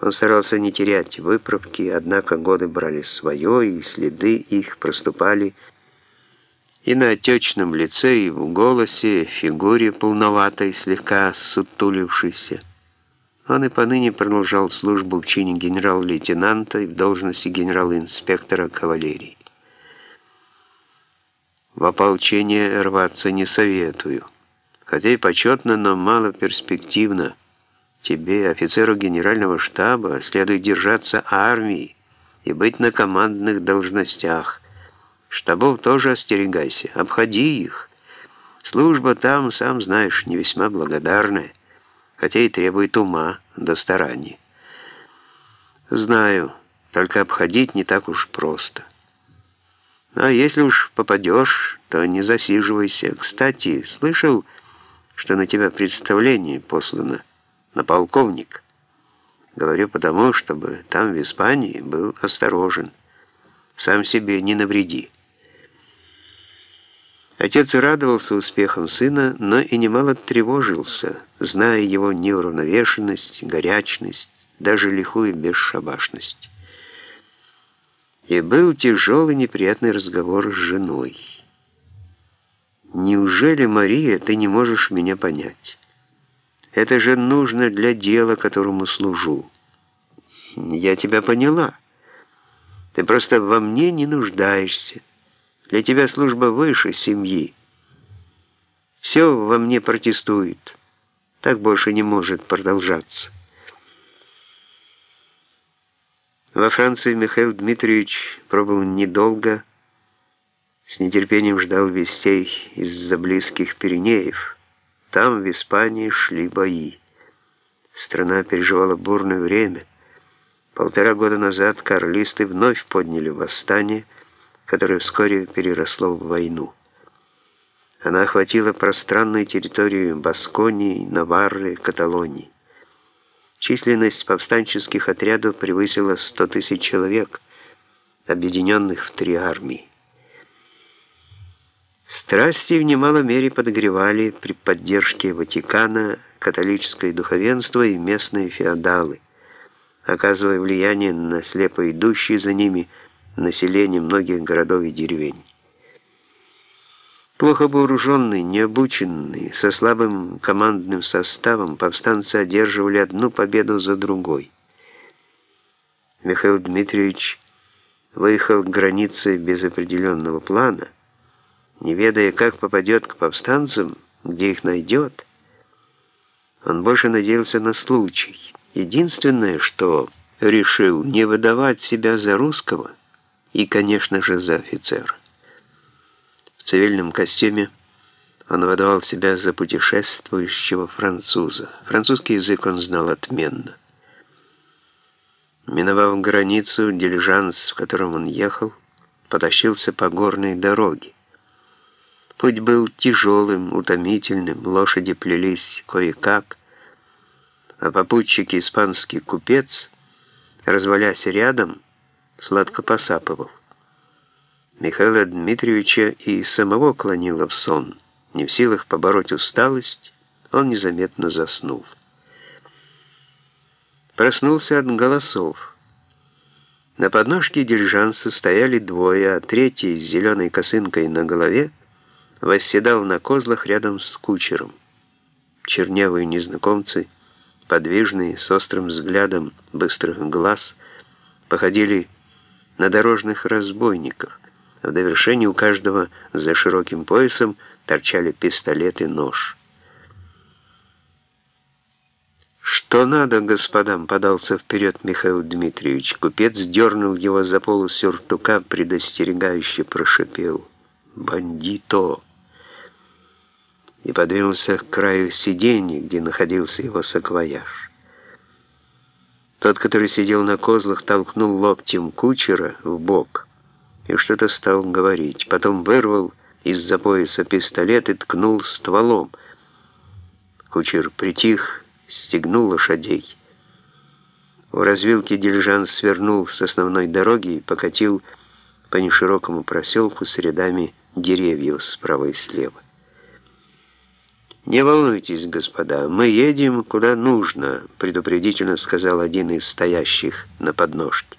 Он старался не терять выправки, однако годы брали свое, и следы их проступали и на отечном лице, и в голосе, фигуре полноватой, слегка сутулившейся. Он и поныне продолжал службу в чине генерал-лейтенанта и в должности генерал-инспектора кавалерии. В ополчение рваться не советую. Хотя и почетно, но мало перспективно. Тебе, офицеру генерального штаба, следует держаться армии и быть на командных должностях. Штабов тоже остерегайся, обходи их. Служба там, сам знаешь, не весьма благодарная, хотя и требует ума до старания. Знаю, только обходить не так уж просто. А если уж попадешь, то не засиживайся. Кстати, слышал, что на тебя представление послано на полковник. Говорю потому, чтобы там, в Испании, был осторожен. Сам себе не навреди. Отец радовался успехам сына, но и немало тревожился, зная его неуравновешенность, горячность, даже лихую бесшабашность. И был тяжелый неприятный разговор с женой. «Неужели, Мария, ты не можешь меня понять? Это же нужно для дела, которому служу». «Я тебя поняла. Ты просто во мне не нуждаешься. Для тебя служба выше семьи. Все во мне протестует. Так больше не может продолжаться». Во Франции Михаил Дмитриевич пробыл недолго, с нетерпением ждал вестей из-за близких Пиренеев. Там, в Испании, шли бои. Страна переживала бурное время. Полтора года назад карлисты вновь подняли восстание, которое вскоре переросло в войну. Она охватила пространную территорию Басконии, Наварры, Каталонии. Численность повстанческих отрядов превысила 100 тысяч человек, объединенных в три армии. Страсти в немалой мере подогревали при поддержке Ватикана католическое духовенство и местные феодалы, оказывая влияние на слепо идущие за ними население многих городов и деревень. Плохо вооруженные, необученные, со слабым командным составом, повстанцы одерживали одну победу за другой. Михаил Дмитриевич выехал к границе без определенного плана, не ведая, как попадет к повстанцам, где их найдет. Он больше надеялся на случай. Единственное, что решил не выдавать себя за русского и, конечно же, за офицера цивильном костюме он выдавал себя за путешествующего француза. Французский язык он знал отменно. Миновав границу, дилижанс, в котором он ехал, потащился по горной дороге. Путь был тяжелым, утомительным, лошади плелись кое-как, а попутчик, испанский купец, развалясь рядом, сладко посапывал. Михаила Дмитриевича и самого клонило в сон. Не в силах побороть усталость, он незаметно заснул. Проснулся от голосов. На подножке дирижанса стояли двое, а третий с зеленой косынкой на голове восседал на козлах рядом с кучером. Чернявые незнакомцы, подвижные, с острым взглядом быстрых глаз, походили на дорожных разбойников — в довершении у каждого за широким поясом торчали пистолет и нож. «Что надо, господам?» — подался вперед Михаил Дмитриевич. Купец дернул его за полу сюртука, предостерегающе прошипел. «Бандито!» И подвинулся к краю сиденья, где находился его саквояж. Тот, который сидел на козлах, толкнул локтем кучера в бок — и что-то стал говорить. Потом вырвал из-за пояса пистолет и ткнул стволом. Кучер притих, стегнул лошадей. В развилке дилижанс свернул с основной дороги и покатил по неширокому проселку с рядами деревьев справа и слева. «Не волнуйтесь, господа, мы едем куда нужно», предупредительно сказал один из стоящих на подножке.